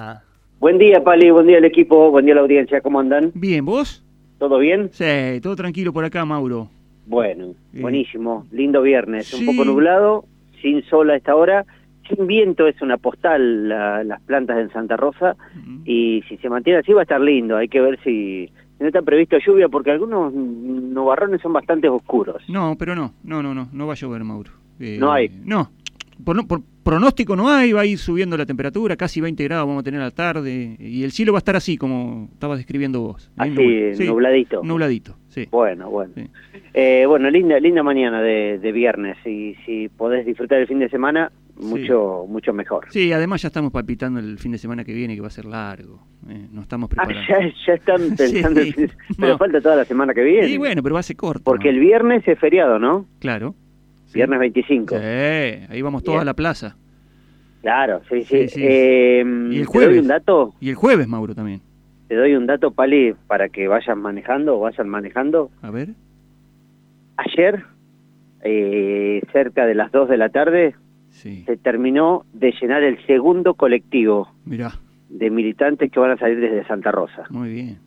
Ah. Buen día, Pali, buen día al equipo, buen día a la audiencia, ¿cómo andan? Bien, ¿vos? ¿Todo bien? Sí, todo tranquilo por acá, Mauro. Bueno, Bien. buenísimo, lindo viernes, Sí. un poco nublado, sin sol a esta hora, sin viento, es una postal la- las plantas en Santa Rosa y si se mantiene así va a estar lindo, hay que ver si no está previsto lluvia porque algunos nubarrones son bastante oscuros. No, pero no, no, no, no, no va a llover, Mauro. Eh, No hay. No, por, no- por pronóstico no hay, va a ir subiendo la temperatura, casi 20 grados vamos a tener a la tarde, y el cielo va a estar así, como estabas describiendo vos. Así, nubla- sí, nubladito. Nubladito, sí. Bueno, bueno. Sí. Eh, bueno, linda linda mañana de, de viernes y si podés disfrutar el fin de semana, mucho mucho mejor. Sí, además ya estamos palpitando el fin de semana que viene, que va a ser largo. eh, nos estamos Ah, preparando. ya, ya están pensando, Sí, pero no. falta toda la semana que viene. Y bueno, pero va a ser corto. Porque ¿no? el viernes es feriado, ¿no? Claro. Viernes 25. Sí, ahí vamos todos Bien. a la plaza. Claro, sí, sí. Sí, sí. Eh, Y el ¿Te doy jueves. un dato? Y el jueves, Mauro, también. Te doy un dato, Pali, para que vayan manejando o vayan manejando. A ver. Ayer, eh, cerca de las 2 de la tarde, Sí. se terminó de llenar el segundo colectivo Mirá, de militantes que van a salir desde Santa Rosa. muy bien.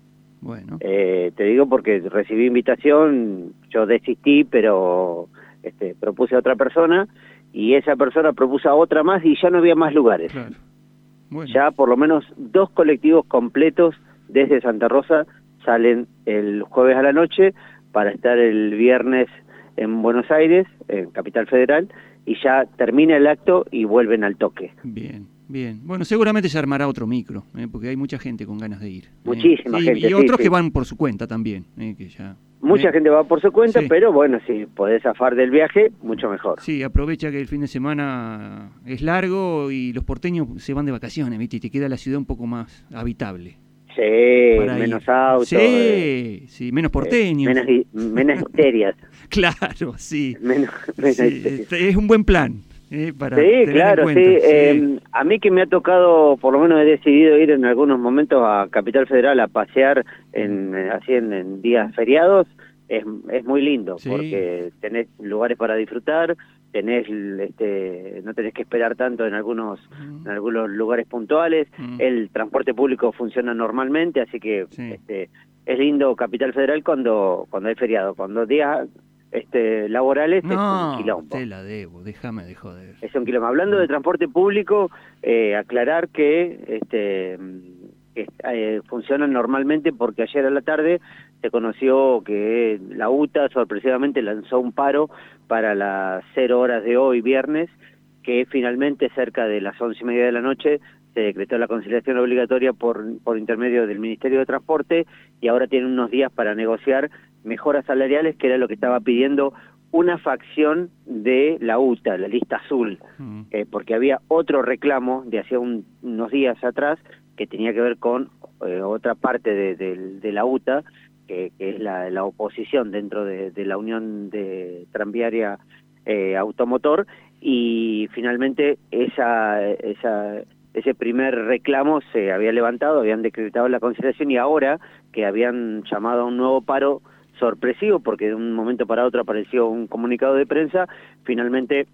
Bueno. Eh, te digo porque recibí invitación, yo desistí, pero este, propuse a otra persona y esa persona propuso a otra más y ya no había más lugares. Claro. Bueno. Ya por lo menos dos colectivos completos desde Santa Rosa salen el jueves a la noche para estar el viernes en Buenos Aires, en Capital Federal, y ya termina el acto y vuelven al toque. Bien, bien. Bueno, seguramente se armará otro micro, ¿eh? porque hay mucha gente con ganas de ir. ¿eh? Muchísima Y- gente, Y otros sí. que van por su cuenta también, ¿eh? que ya. Mucha ¿eh? gente va por su cuenta, Sí. pero bueno, si podés zafar del viaje, mucho mejor. Sí, aprovecha que el fin de semana es largo y los porteños se van de vacaciones, ¿viste? Y te queda la ciudad un poco más habitable. Sí, para menos autos. Sí, eh, sí, menos porteños. menos, menos histerias. Claro, sí. menos, menos histerias. es un buen plan. ¿Eh? Para Sí, claro, sí. Eh, a mí que me ha tocado, por lo menos he decidido ir en algunos momentos a Capital Federal a pasear en, eh, así en, en días feriados, es, es muy lindo Sí. porque tenés lugares para disfrutar, tenés, este, no tenés que esperar tanto en algunos, en algunos lugares puntuales, el transporte público funciona normalmente, así que Sí. este, es lindo Capital Federal cuando, cuando hay feriado, cuando días este, laborales es No, un quilombo. te la debo, déjame de joder. Es un kilómetro. Hablando de transporte público, eh, aclarar que este mm, eh, funcionan normalmente porque ayer a la tarde se conoció que la UTA sorpresivamente lanzó un paro para las cero horas de hoy, viernes, que finalmente cerca de las once y media de la noche se decretó la conciliación obligatoria por, por intermedio del Ministerio de Transporte y ahora tienen unos días para negociar mejoras salariales, que era lo que estaba pidiendo una facción de la UTA, la lista azul, Mm. eh, porque había otro reclamo de hacía un- unos días atrás que tenía que ver con eh, otra parte de, de- de la UTA, que, que es la, la oposición dentro de, de la Unión de Tranviaria eh, Automotor, y finalmente esa, esa, ese primer reclamo se había levantado, habían decretado la conciliación y ahora que habían llamado a un nuevo paro sorpresivo, porque de un momento para otro apareció un comunicado de prensa, finalmente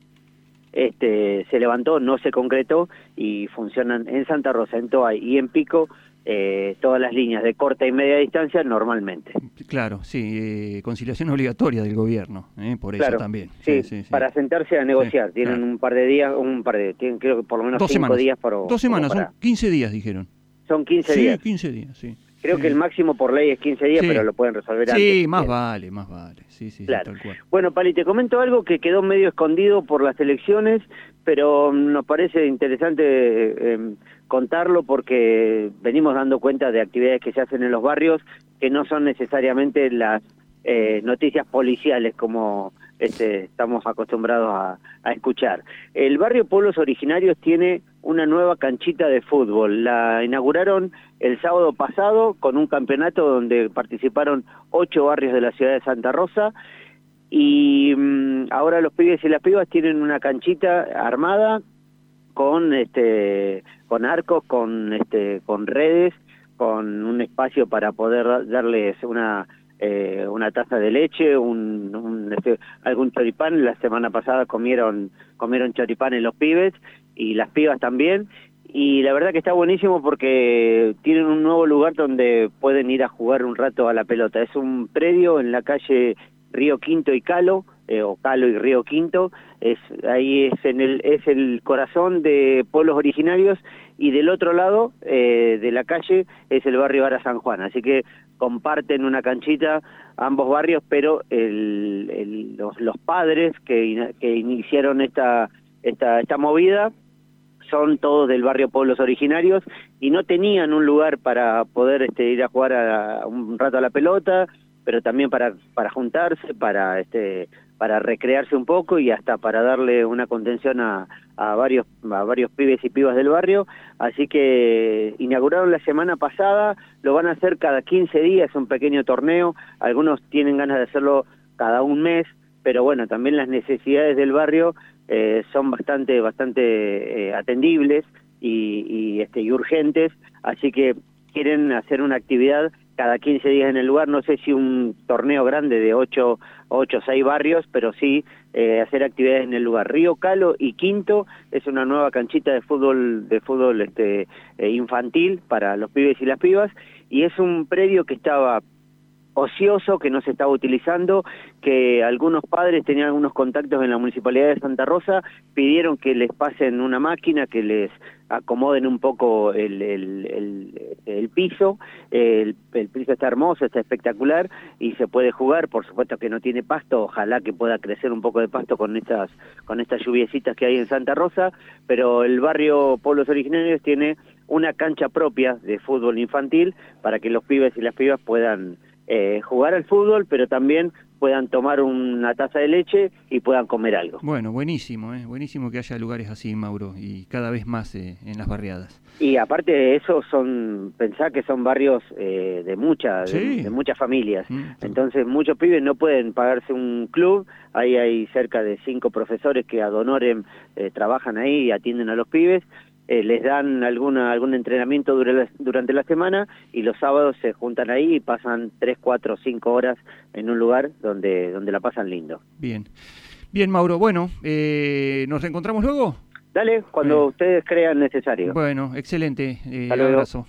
este se levantó, no se concretó y funcionan en Santa Rosa, en Toay y en Pico eh, todas las líneas de corta y media distancia normalmente. Claro, sí, eh, conciliación obligatoria del gobierno, ¿eh? por eso Claro, también. Sí, para sentarse a negociar. Sí, Tienen claro. un par de días, un par de, tienen creo que por lo menos Dos cinco semanas. días para... Dos semanas, para- son 15 días, dijeron. son 15 sí, días. 15 días, sí. Creo Sí. que el máximo por ley es 15 días, Sí. pero lo pueden resolver antes. Sí, más vale, más vale. Sí, sí, Claro. tal cual. Bueno, Pali, te comento algo que quedó medio escondido por las elecciones, pero mm, nos parece interesante eh, em, contarlo porque venimos dando cuenta de actividades que se hacen en los barrios que no son necesariamente las eh, noticias policiales como este, estamos acostumbrados a, a escuchar. El barrio Pueblos Originarios tiene una nueva canchita de fútbol. La inauguraron el sábado pasado con un campeonato donde participaron ocho barrios de la ciudad de Santa Rosa y mm, ahora los pibes y las pibas tienen una canchita armada con este con arcos con este con redes con un espacio para poder da- darles una eh, una taza de leche un, un, este, algún choripán la semana pasada comieron comieron choripán en los pibes y las pibas también. Y la verdad que está buenísimo porque tienen un nuevo lugar donde pueden ir a jugar un rato a la pelota. Es un predio en la calle Río Quinto y Calo, eh, o Calo y Río Quinto, es, ahí es, en el, es el corazón de pueblos originarios y del otro lado eh, de la calle es el barrio Ara San Juan, así que comparten una canchita ambos barrios, pero el, los, los, padres que, que iniciaron esta, esta, esta movida son todos del barrio Pueblos Originarios y no tenían un lugar para poder este, ir a jugar a, un rato a la pelota, pero también para, para juntarse, para, este, para recrearse un poco y hasta para darle una contención a, a, varios, a varios pibes y pibas del barrio. Así que inauguraron la semana pasada, lo van a hacer cada 15 días, un pequeño torneo, algunos tienen ganas de hacerlo cada un mes, pero bueno, también las necesidades del barrio eh, son bastante, bastante eh, atendibles y, y, este, y urgentes, así que quieren hacer una actividad cada 15 días en el lugar, no sé si un torneo grande de 8 o 6 barrios, pero sí eh, hacer actividades en el lugar. Río Calo y Quinto es una nueva canchita de fútbol de fútbol este eh, infantil para los pibes y las pibas y es un predio que estaba ocioso que no se estaba utilizando, que algunos padres tenían algunos contactos en la Municipalidad de Santa Rosa, pidieron que les pasen una máquina, que les acomoden un poco el, el, el, piso, el, el, piso está hermoso, está espectacular y se puede jugar, por supuesto que no tiene pasto, ojalá que pueda crecer un poco de pasto con estas, con estas lluviecitas que hay en Santa Rosa, pero el barrio Pueblos Originarios tiene una cancha propia de fútbol infantil para que los pibes y las pibas puedan eh, jugar al fútbol, pero también puedan tomar una taza de leche y puedan comer algo. Bueno, buenísimo, ¿eh? buenísimo que haya lugares así, Mauro, y cada vez más eh, en las barriadas. Y aparte de eso, son pensar que son barrios eh, de, mucha, sí. de, muchas familias. Mm, Entonces, muchos pibes no pueden pagarse un club. Ahí hay cerca de cinco profesores que a Donorem eh, trabajan ahí y atienden a los pibes eh, les dan alguna, algún entrenamiento durante la, durante la semana y los sábados se juntan ahí y pasan 3, 4, 5 horas en un lugar donde, donde la pasan lindo. Bien, bien Mauro, bueno, eh, ¿nos reencontramos luego? Dale, cuando eh. ustedes crean necesario. Bueno, excelente, eh, abrazo.